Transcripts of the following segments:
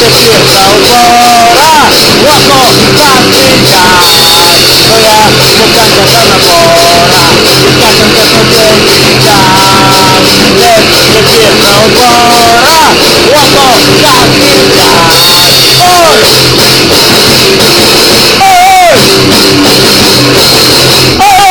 được chuyển đâu vò ra qua cọ càng bên trái rồi à một càng cho tao là bỏ ra một càng cho tao không lên càng lên được chuyển vào vò ra qua cọ càng bên trái ôi! Ôi! Ôi! Ôi!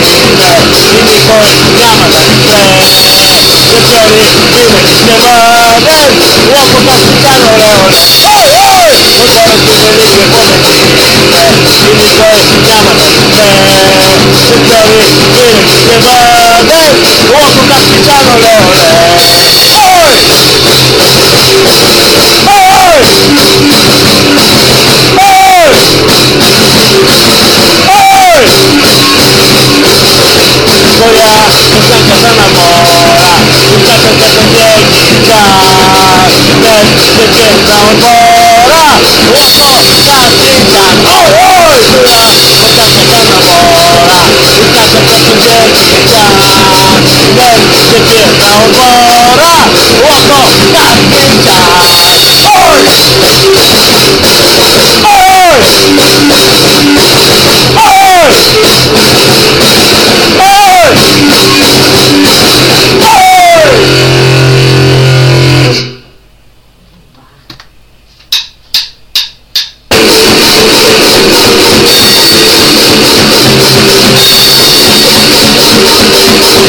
Oh! kulia kuchanga sana bora kuchanga changa jenga kuchanga bora wao katika ohoi kulia kuchanga sana bora kuchanga changa jenga kuchanga bora wao katika ohoi ohoi ohoi Oh!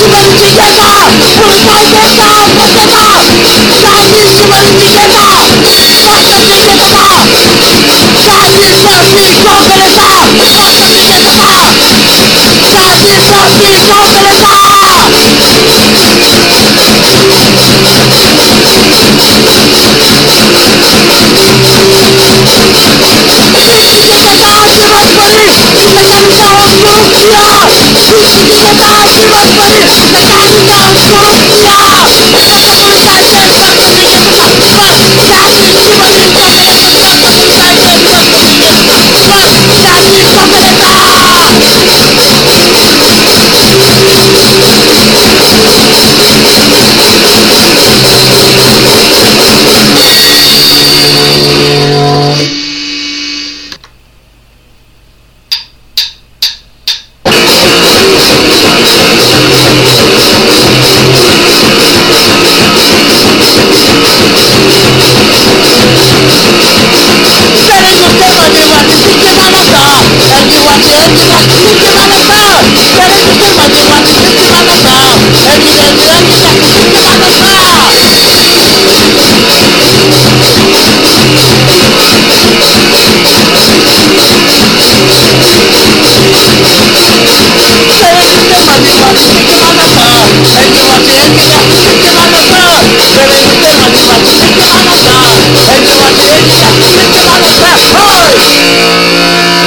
शिवंशी के साथ पुष्पा के साथ के साथ सायली शिवंशी के साथ सौकन्या के साथ सायली सौम्य शौक के साथ सौकन्या के साथ सायली सौम्य शौक के साथ ये बता शिवपुरी लगन का योग किया Now, now, now, now. Now is that time, time, time, time, time, time, time, time. não, não, não,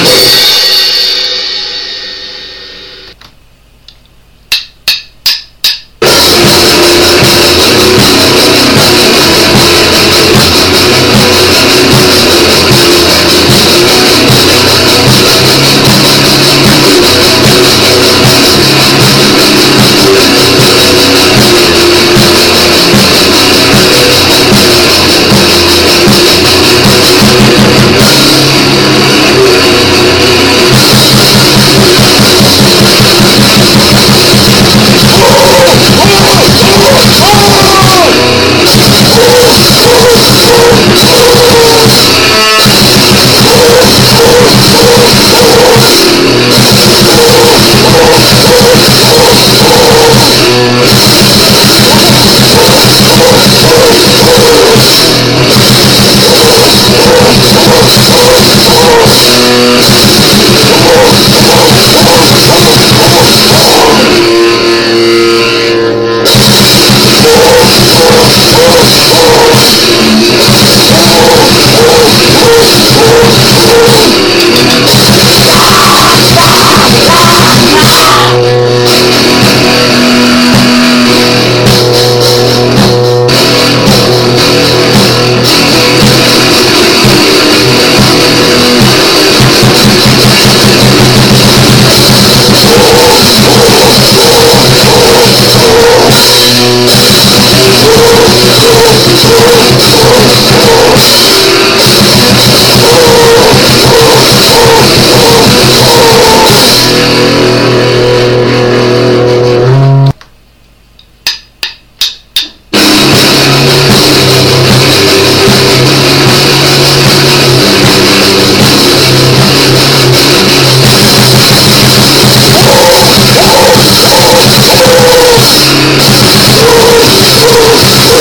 Hey!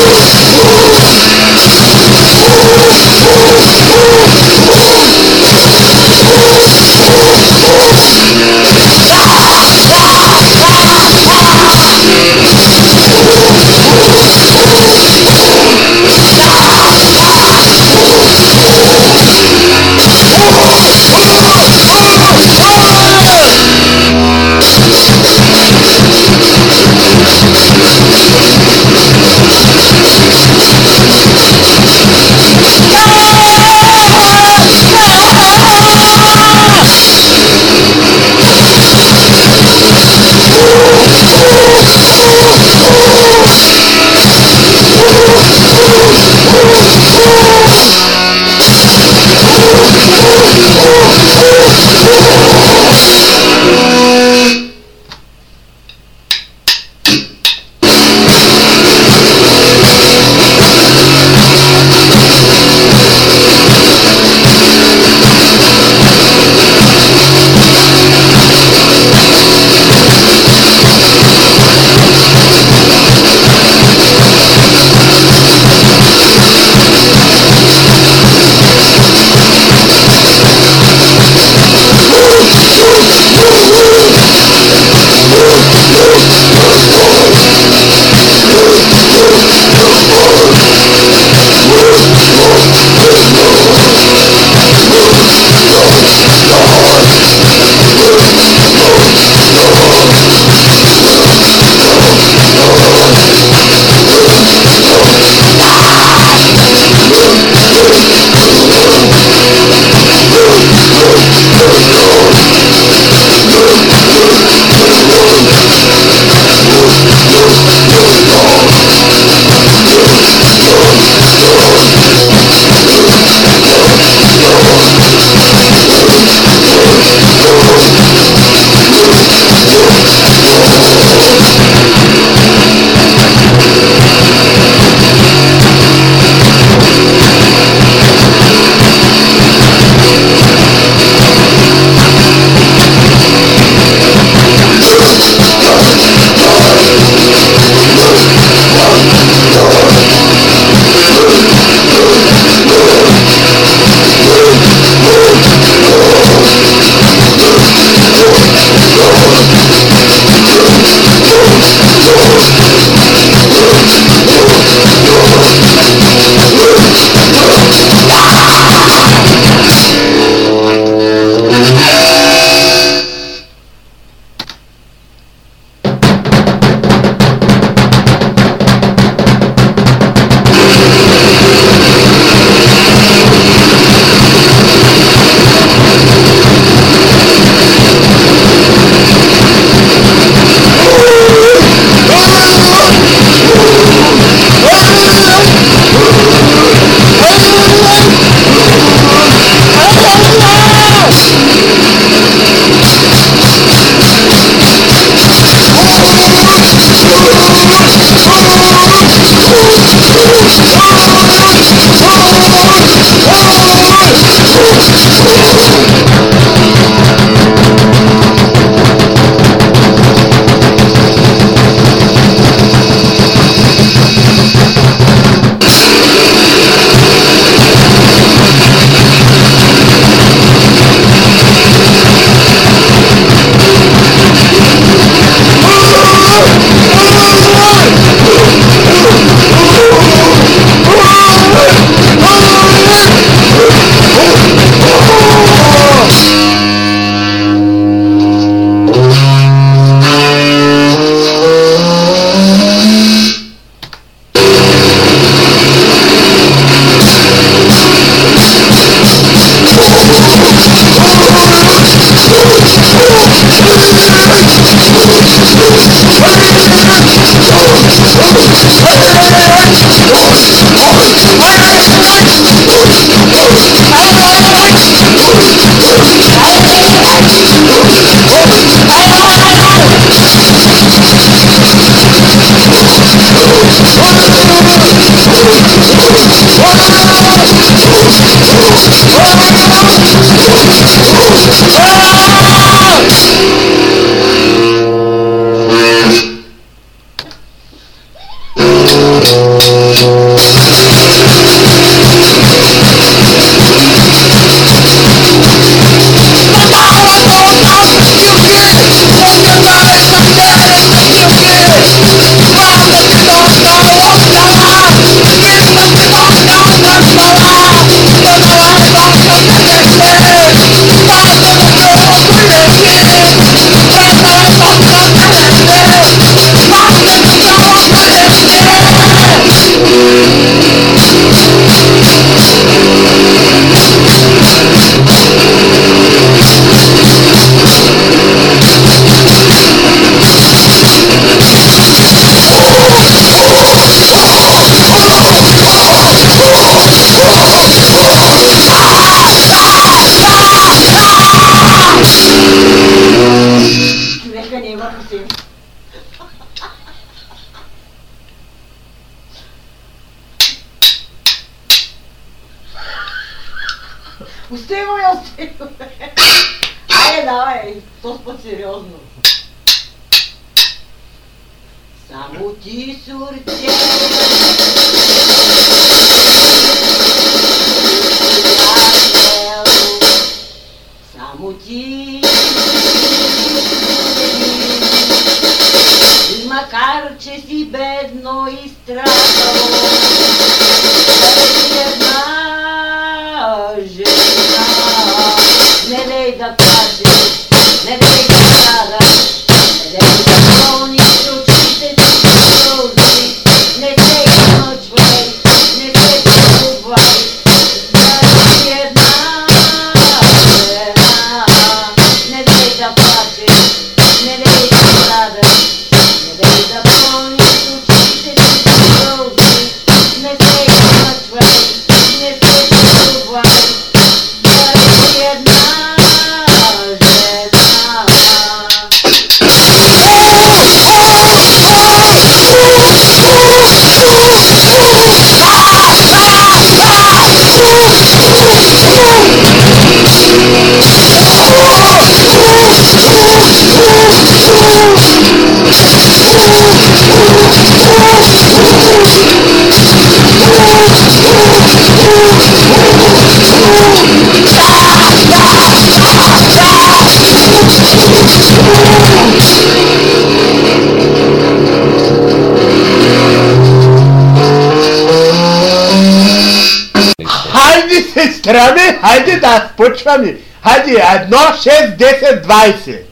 you. години. И макар, че си бедно и страдало, Хайде се страни, хайде да спочваме. Хайде, едно, шест, десет, двайсет.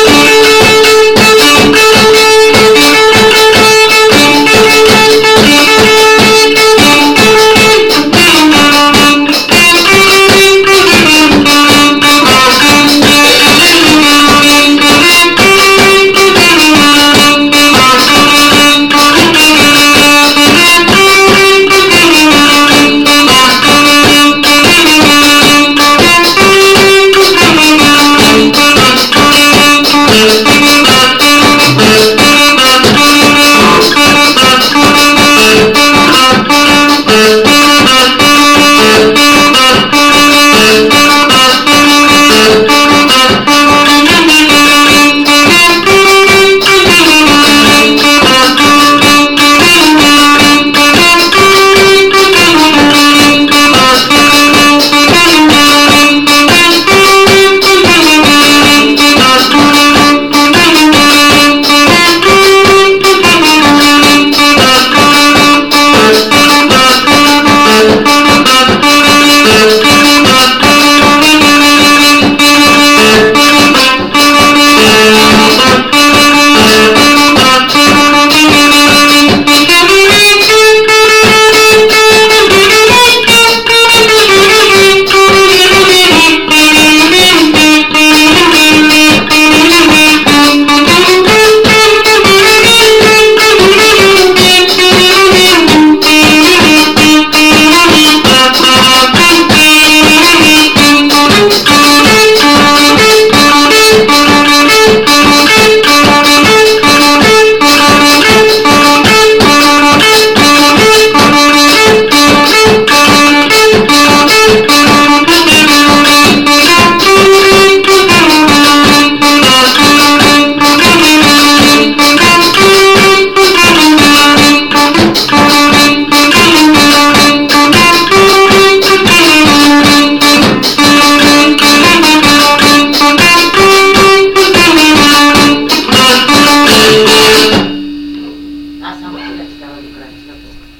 の人たちがおいくらにしとこう。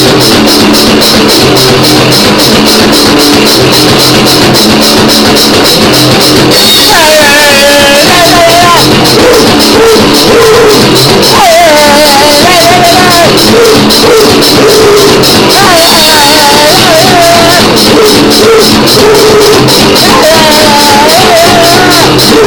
Hey!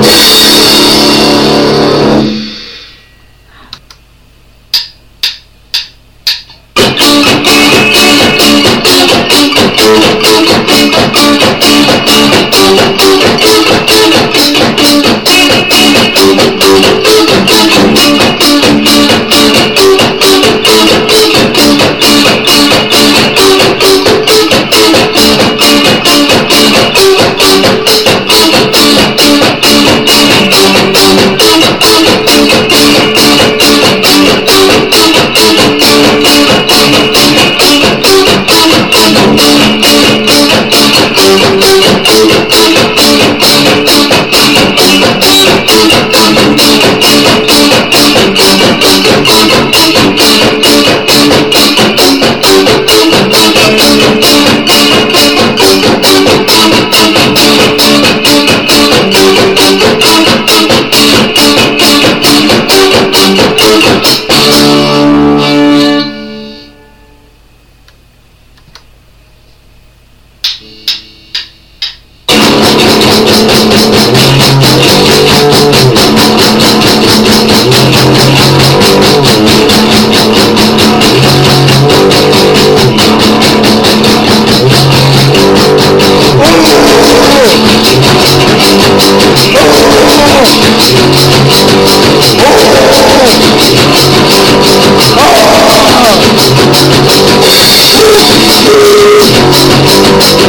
Hey! Woo!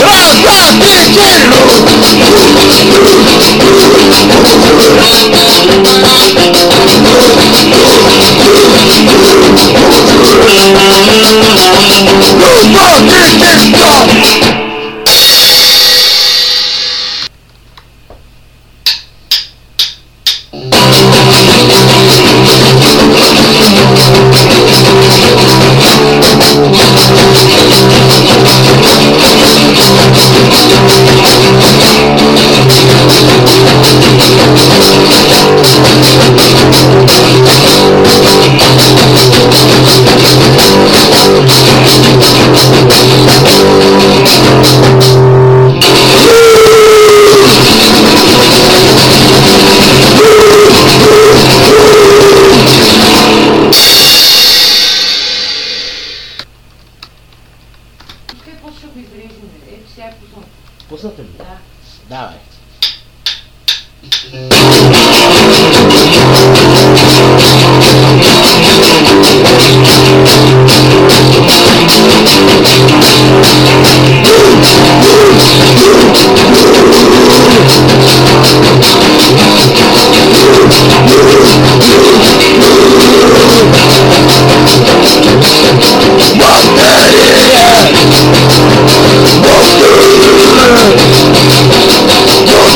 Who's gonna get this done? Walk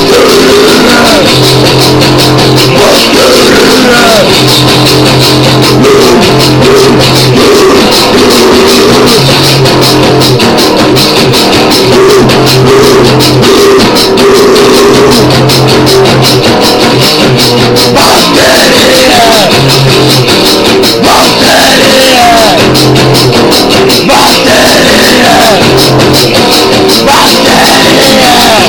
through. Bacteria! Bacteria!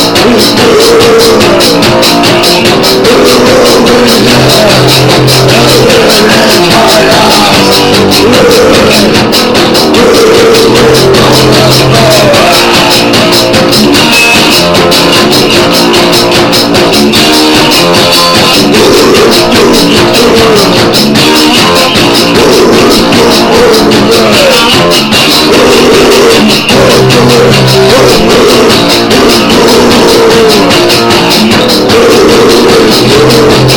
Oh, Tręgnęły. Oh,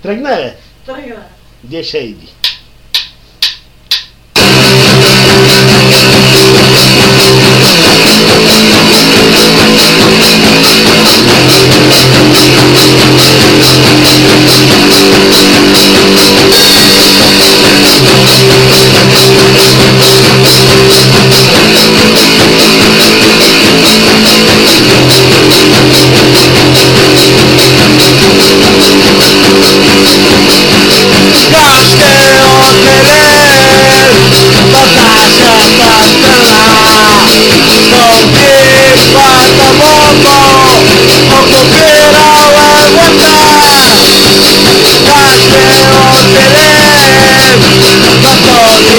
Trăgnare. Trăgnare. De șeidi. Thank you. Stąd czwarta moko Okupirałem łata Każdy odkrył Katolik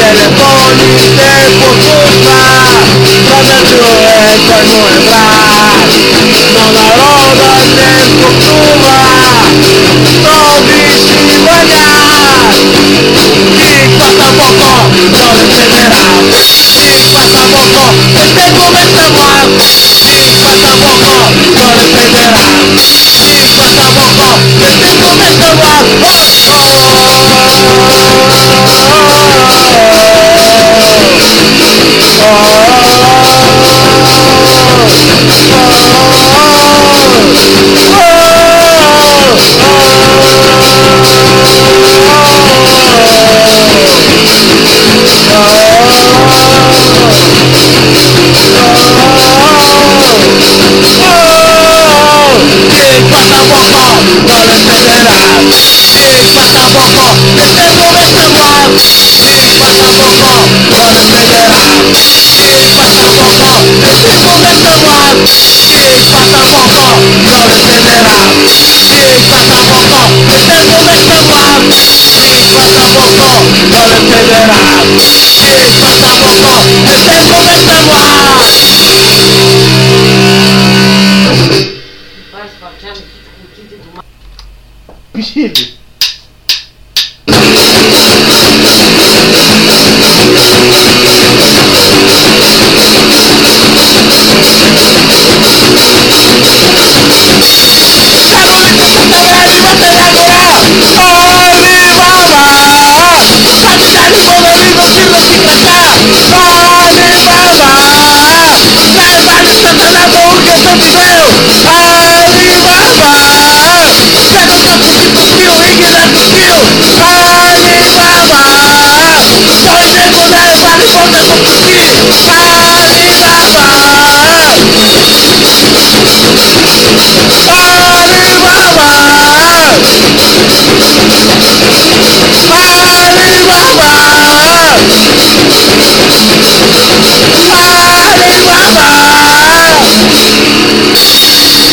telefoniște cu turba Pământul e că nu e brat Nu narodă ne structura Tobi și băga Nic pasa poco, no dependerá poco, este mal Nic pasa poco, no dependerá Nic pasa poco, este mal Oh! Niech pasa moko, to les federal Niech pasa moko, desde el momento guau Niech pasa moko, to les federal Niech pasa moko, desde el momento guau Niech pasa moko, to les federal Niech pasa moko, desde el momento guau Niech pasa moko, to les federal Niech pasa Chile. para de babar. Só vai responder por tempo. Para de babar. Para de babar. Para de babar. Para de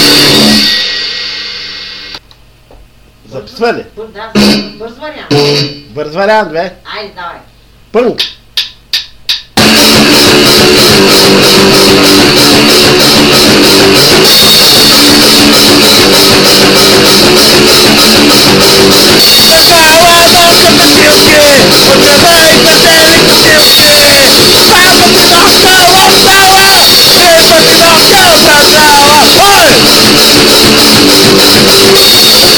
Bărs, fă Bă, da, bărți variant. Bărs variant, vei? Hai, давай. Pânc. Oi!